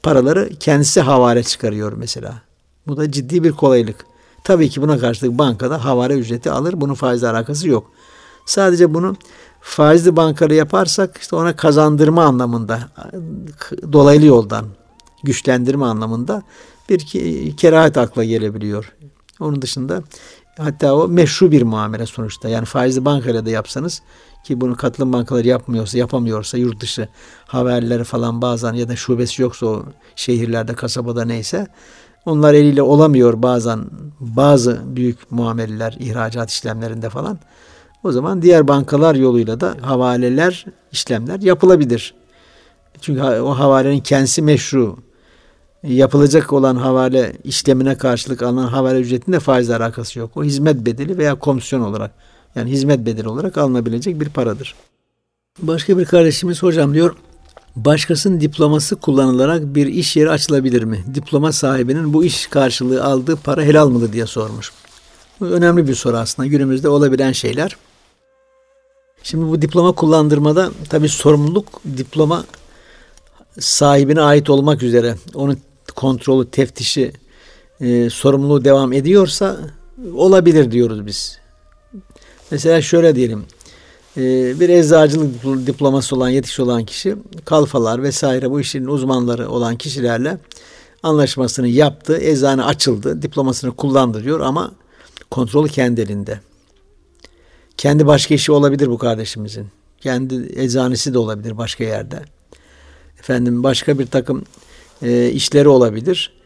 paraları kendisi havale çıkarıyor mesela. Bu da ciddi bir kolaylık. Tabii ki buna karşılık bankada havale ücreti alır. Bunun faizle alakası yok. Sadece bunu faizli bankayla yaparsak işte ona kazandırma anlamında dolaylı yoldan güçlendirme anlamında bir kerahat akla gelebiliyor. Onun dışında hatta o meşru bir muamele sonuçta. Yani faizli bankayla da yapsanız ki bunu katılım bankaları yapmıyorsa, yapamıyorsa yurt dışı haberleri falan bazen ya da şubesi yoksa o şehirlerde, kasabada neyse onlar eliyle olamıyor bazen bazı büyük muameleler, ihracat işlemlerinde falan. O zaman diğer bankalar yoluyla da havaleler, işlemler yapılabilir. Çünkü o havalenin kendisi meşru. Yapılacak olan havale işlemine karşılık alınan havale ücretinde faiz alakası yok. O hizmet bedeli veya komisyon olarak yani hizmet bedeli olarak alınabilecek bir paradır. Başka bir kardeşimiz hocam diyor başkasının diploması kullanılarak bir iş yeri açılabilir mi? Diploma sahibinin bu iş karşılığı aldığı para helal mıdır diye sormuş. Bu önemli bir soru aslında. Günümüzde olabilen şeyler. Şimdi bu diploma kullandırmada tabi sorumluluk diploma sahibine ait olmak üzere onun kontrolü, teftişi, e, sorumluluğu devam ediyorsa olabilir diyoruz biz. Mesela şöyle diyelim. E, bir eczacılık diploması olan, yetiş olan kişi kalfalar vesaire bu işin uzmanları olan kişilerle anlaşmasını yaptı. Eczane açıldı. Diplomasını kullandırıyor ama kontrolü kendi elinde. Kendi başka işi olabilir bu kardeşimizin. Kendi eczanesi de olabilir başka yerde. Efendim başka bir takım e, işleri olabilir.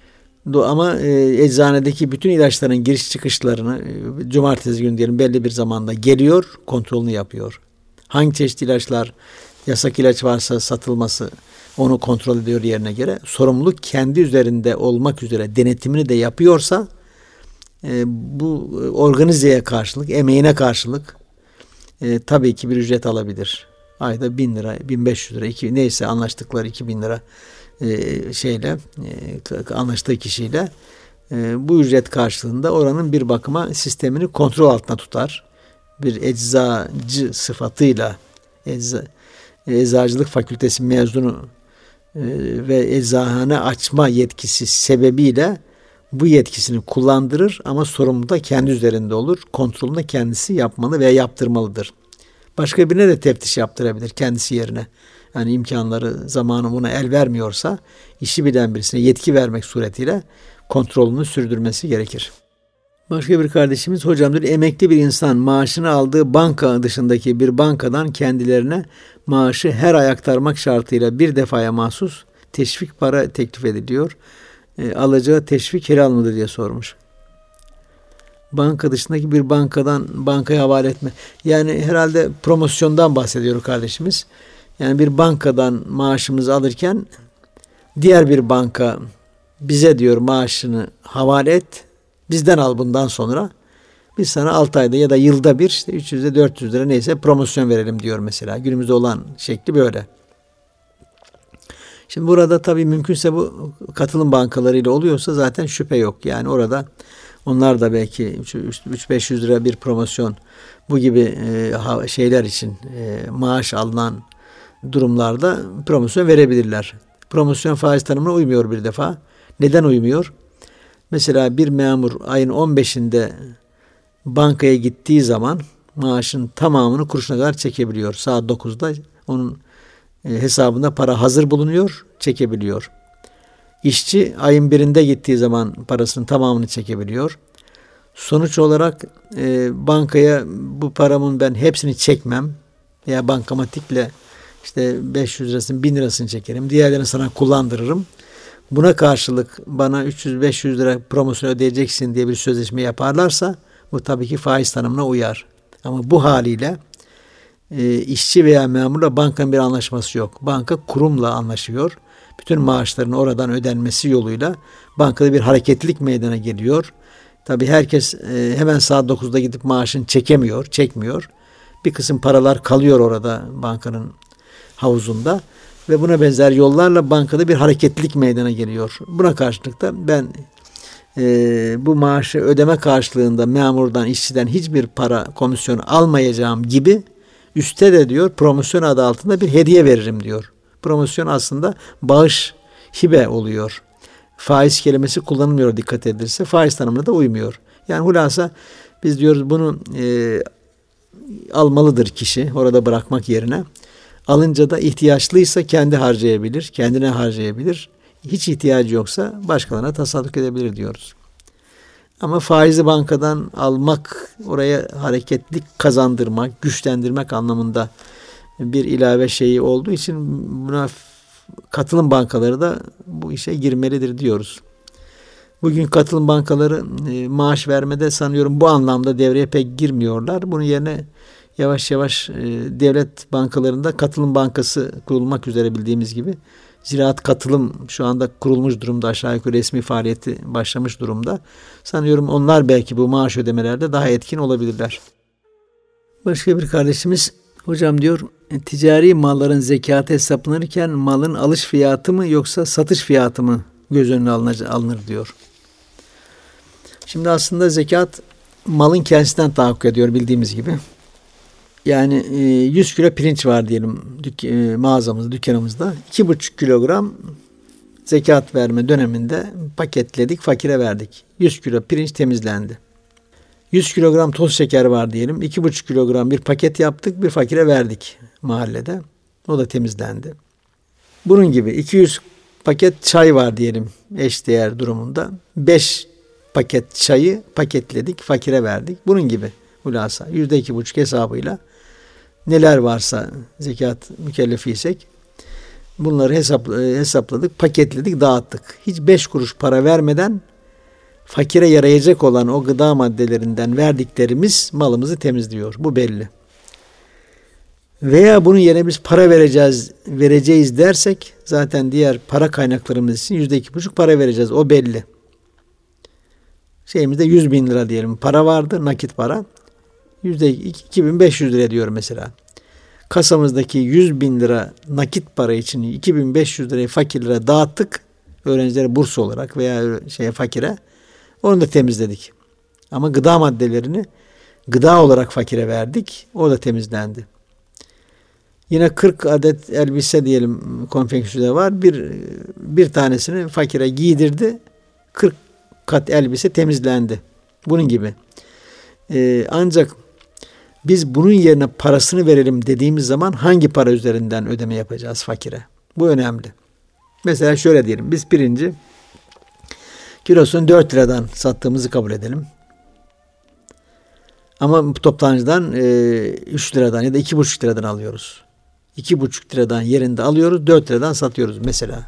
Ama e, eczanedeki bütün ilaçların giriş çıkışlarını e, cumartesi günü diyelim belli bir zamanda geliyor, kontrolünü yapıyor. Hangi çeşit ilaçlar, yasak ilaç varsa satılması onu kontrol ediyor yerine göre. Sorumluluk kendi üzerinde olmak üzere denetimini de yapıyorsa e, bu organizeye karşılık, emeğine karşılık e, tabii ki bir ücret alabilir. Ayda bin lira, bin beş yüz lira, iki, neyse anlaştıkları iki bin lira e, şeyle e, anlaştığı kişiyle e, bu ücret karşılığında oranın bir bakıma sistemini kontrol altında tutar. Bir eczacı sıfatıyla ecza, eczacılık fakültesi mezunu ve eczahane açma yetkisi sebebiyle bu yetkisini kullandırır ama sorumluluğu da kendi üzerinde olur. Kontrolünü kendisi yapmalı veya yaptırmalıdır. Başka birine de teftiş yaptırabilir kendisi yerine. Yani imkanları, zamanı buna el vermiyorsa işi bilen birisine yetki vermek suretiyle kontrolünü sürdürmesi gerekir. Başka bir kardeşimiz hocam diyor emekli bir insan maaşını aldığı banka dışındaki bir bankadan kendilerine maaşı her ay aktarmak şartıyla bir defaya mahsus teşvik para teklif ediliyor. E, alacağı teşvik helal mıdır diye sormuş. Banka dışındaki bir bankadan bankaya havale etme. Yani herhalde promosyondan bahsediyor kardeşimiz. Yani bir bankadan maaşımızı alırken diğer bir banka bize diyor maaşını havale et. Bizden al bundan sonra. Biz sana 6 ayda ya da yılda bir işte 300 lira 400 lira neyse promosyon verelim diyor mesela. Günümüzde olan şekli böyle. Şimdi burada tabii mümkünse bu katılım bankalarıyla oluyorsa zaten şüphe yok. Yani orada onlar da belki 3-500 lira bir promosyon bu gibi e, şeyler için e, maaş alınan durumlarda promosyon verebilirler. Promosyon faiz tanımına uymuyor bir defa. Neden uymuyor? Mesela bir memur ayın 15'inde bankaya gittiği zaman maaşın tamamını kuruşuna kadar çekebiliyor. Saat 9'da onun e, hesabında para hazır bulunuyor, çekebiliyor. İşçi ayın birinde gittiği zaman parasının tamamını çekebiliyor. Sonuç olarak e, bankaya bu paramın ben hepsini çekmem veya bankamatikle işte 500 lirasını 1000 lirasını çekerim. Diğerlerini sana kullandırırım. Buna karşılık bana 300-500 lira promosyon ödeyeceksin diye bir sözleşme yaparlarsa bu tabii ki faiz tanımına uyar. Ama bu haliyle e, işçi veya memurla bankanın bir anlaşması yok. Banka kurumla anlaşıyor. Bütün maaşların oradan ödenmesi yoluyla bankada bir hareketlilik meydana geliyor. Tabii herkes e, hemen saat 9'da gidip maaşını çekemiyor, çekmiyor. Bir kısım paralar kalıyor orada bankanın havuzunda ve buna benzer yollarla bankada bir hareketlilik meydana geliyor. Buna karşılık da ben e, bu maaşı ödeme karşılığında memurdan, işçiden hiçbir para komisyonu almayacağım gibi üste de diyor promosyon adı altında bir hediye veririm diyor. Promosyon aslında bağış, hibe oluyor. Faiz kelimesi kullanılmıyor dikkat edilirse. Faiz tanımına da uymuyor. Yani hulasa biz diyoruz bunu e, almalıdır kişi orada bırakmak yerine. Alınca da ihtiyaçlıysa kendi harcayabilir, kendine harcayabilir. Hiç ihtiyacı yoksa başkalarına tasadduk edebilir diyoruz. Ama faizi bankadan almak, oraya hareketlik kazandırmak, güçlendirmek anlamında bir ilave şeyi olduğu için buna katılım bankaları da bu işe girmelidir diyoruz. Bugün katılım bankaları e, maaş vermede sanıyorum bu anlamda devreye pek girmiyorlar. Bunun yerine yavaş yavaş e, devlet bankalarında katılım bankası kurulmak üzere bildiğimiz gibi ziraat katılım şu anda kurulmuş durumda aşağı yukarı resmi faaliyeti başlamış durumda. Sanıyorum onlar belki bu maaş ödemelerde daha etkin olabilirler. Başka bir kardeşimiz hocam diyor ticari malların zekatı hesaplanırken malın alış fiyatı mı yoksa satış fiyatı mı göz önüne alınır diyor. Şimdi aslında zekat malın kendisinden tahakkuk ediyor bildiğimiz gibi. Yani 100 e, kilo pirinç var diyelim dük e, mağazamızda, dükkanımızda. 2,5 kilogram zekat verme döneminde paketledik, fakire verdik. 100 kilo pirinç temizlendi. 100 kilogram toz şeker var diyelim. 2,5 kilogram bir paket yaptık, bir fakire verdik mahallede. O da temizlendi. Bunun gibi 200 paket çay var diyelim eşdeğer durumunda. 5 paket çayı paketledik, fakire verdik. Bunun gibi hulasa yüzde iki buçuk hesabıyla neler varsa zekat mükellefiysek bunları e, hesapladık, paketledik, dağıttık. Hiç beş kuruş para vermeden fakire yarayacak olan o gıda maddelerinden verdiklerimiz malımızı temizliyor. Bu belli. Veya bunun yerine biz para vereceğiz, vereceğiz dersek zaten diğer para kaynaklarımız için yüzde iki buçuk para vereceğiz. O belli. Şeyimizde yüz bin lira diyelim para vardı, nakit para. Yüzde 2500 lira diyor mesela. Kasamızdaki 100 bin lira nakit para için 2500 lirayı fakirlere dağıttık. Öğrencilere burs olarak veya şeye fakire. Onu da temizledik. Ama gıda maddelerini gıda olarak fakire verdik. O da temizlendi. Yine 40 adet elbise diyelim konfeksiyonda var. Bir bir tanesini fakire giydirdi. 40 kat elbise temizlendi. Bunun gibi. Ee, ancak Biz bunun yerine parasını verelim dediğimiz zaman hangi para üzerinden ödeme yapacağız fakire? Bu önemli. Mesela şöyle diyelim. Biz pirinci kilosunu 4 liradan sattığımızı kabul edelim. Ama toptancıdan e, 3 liradan ya da 2,5 liradan alıyoruz. 2,5 liradan yerinde alıyoruz, 4 liradan satıyoruz mesela.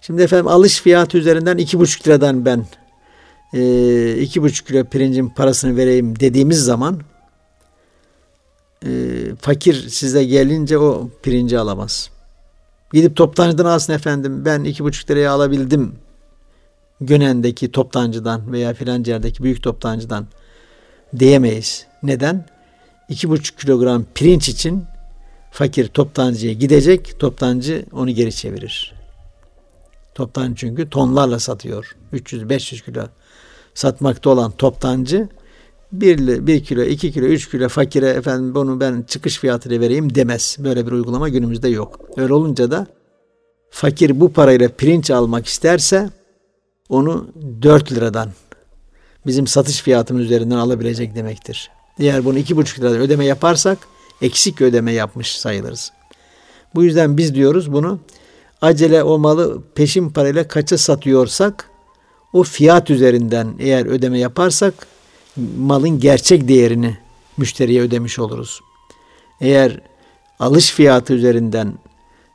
Şimdi efendim alış fiyatı üzerinden 2,5 liradan ben e, 2,5 kilo pirincin parasını vereyim dediğimiz zaman e, fakir size gelince o pirinci alamaz. Gidip toptancıdan alsın efendim ben 2,5 liraya alabildim Gönen'deki toptancıdan veya filanca yerdeki büyük toptancıdan diyemeyiz. Neden? 2,5 kilogram pirinç için fakir toptancıya gidecek, toptancı onu geri çevirir. Toptancı çünkü tonlarla satıyor. 300-500 kilo satmakta olan toptancı 1, 1 kilo, 2 kilo, 3 kilo fakire efendim bunu ben çıkış fiyatıyla vereyim demez. Böyle bir uygulama günümüzde yok. Öyle olunca da fakir bu parayla pirinç almak isterse onu 4 liradan bizim satış fiyatımız üzerinden alabilecek demektir. Eğer bunu 2,5 liradan ödeme yaparsak eksik ödeme yapmış sayılırız. Bu yüzden biz diyoruz bunu acele o malı peşin parayla kaça satıyorsak o fiyat üzerinden eğer ödeme yaparsak malın gerçek değerini müşteriye ödemiş oluruz. Eğer alış fiyatı üzerinden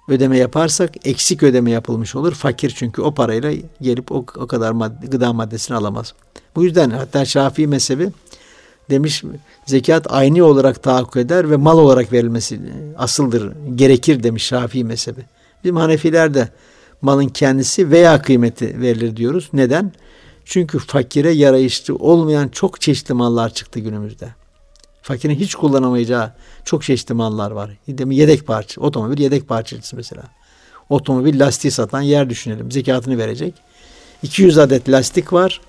ödeme yaparsak eksik ödeme yapılmış olur. Fakir çünkü o parayla gelip o, o kadar madde, gıda maddesini alamaz. Bu yüzden hatta Şafii mezhebi demiş zekat aynı olarak tahakkuk eder ve mal olarak verilmesi asıldır, gerekir demiş Şafii mezhebi. Bizim Hanefilerde malın kendisi veya kıymeti verilir diyoruz. Neden? Çünkü fakire yarayışlı olmayan çok çeşitli mallar çıktı günümüzde. Fakirin hiç kullanamayacağı çok çeşitli mallar var. Yedek parça, otomobil yedek parçacısı mesela. Otomobil lastiği satan yer düşünelim. Zekatını verecek. 200 adet lastik var.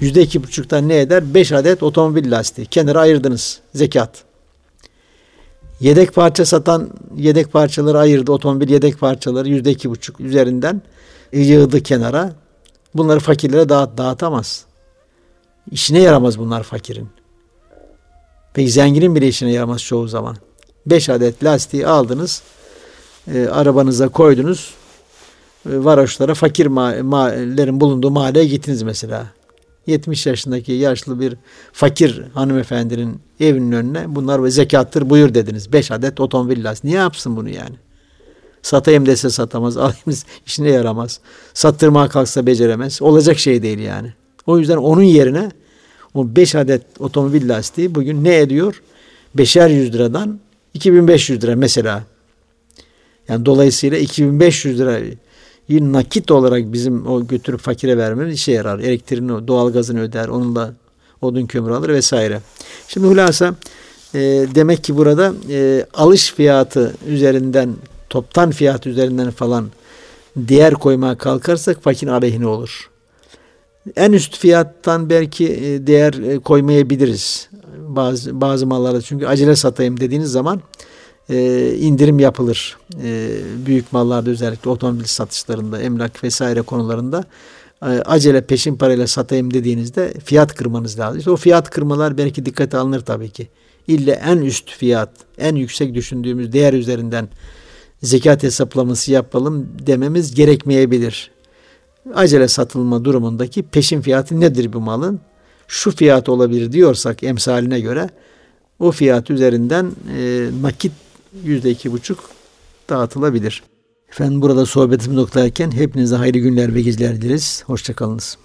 Yüzde iki buçuktan ne eder? Beş adet otomobil lastiği. Kenara ayırdınız. Zekat. Yedek parça satan yedek parçaları ayırdı. Otomobil yedek parçaları yüzde iki buçuk üzerinden yığdı kenara. Bunları fakirlere dağıt, dağıtamaz. İşine yaramaz bunlar fakirin. Peki zenginin bile işine yaramaz çoğu zaman. Beş adet lastiği aldınız, e, arabanıza koydunuz, e, varoşlara fakir mahallerin bulunduğu mahalleye gittiniz mesela. 70 yaşındaki yaşlı bir fakir hanımefendinin evinin önüne bunlar ve zekattır buyur dediniz. 5 adet otomobil lastiği. Niye yapsın bunu yani? Satayım dese satamaz, alayım işine yaramaz. Sattırmaya kalksa beceremez. Olacak şey değil yani. O yüzden onun yerine o 5 adet otomobil lastiği bugün ne ediyor? Beşer yüz liradan 2500 lira mesela. Yani dolayısıyla 2500 lira nakit olarak bizim o götürüp fakire vermemiz işe yarar. Elektriğini, doğalgazını öder, onunla odun kömür alır vesaire. Şimdi hulasa e, demek ki burada e, alış fiyatı üzerinden, toptan fiyat üzerinden falan değer koymaya kalkarsak fakirin aleyhine olur. En üst fiyattan belki e, değer e, koymayabiliriz. Bazı bazı mallarda çünkü acele satayım dediğiniz zaman e, indirim yapılır. E, büyük mallarda özellikle otomobil satışlarında, emlak vesaire konularında e, acele peşin parayla satayım dediğinizde fiyat kırmanız lazım. İşte o fiyat kırmalar belki dikkate alınır tabii ki. İlle en üst fiyat, en yüksek düşündüğümüz değer üzerinden zekat hesaplaması yapalım dememiz gerekmeyebilir. Acele satılma durumundaki peşin fiyatı nedir bu malın? Şu fiyat olabilir diyorsak emsaline göre o fiyat üzerinden e, nakit yüzde iki buçuk dağıtılabilir. Efendim burada sohbetimizi noktalarken hepinize hayırlı günler ve geceler dileriz. Hoşçakalınız.